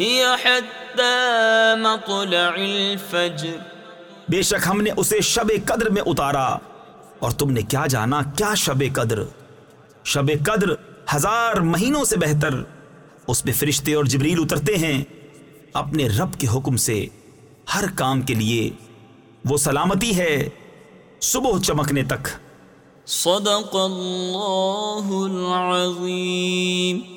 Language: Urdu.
هي حتى مطلع الفجر. بے شک ہم نے اسے شب قدر میں اتارا۔ اور تم نے کیا جانا کیا شب قدر؟ شب قدر ہزار مہینوں سے بہتر۔ اس میں فرشتے اور جبریل اترتے ہیں۔ اپنے رب کے حکم سے ہر کام کے لیے وہ سلامتی ہے۔ صبح چمکنے تک۔ صدق اللہ العظیم۔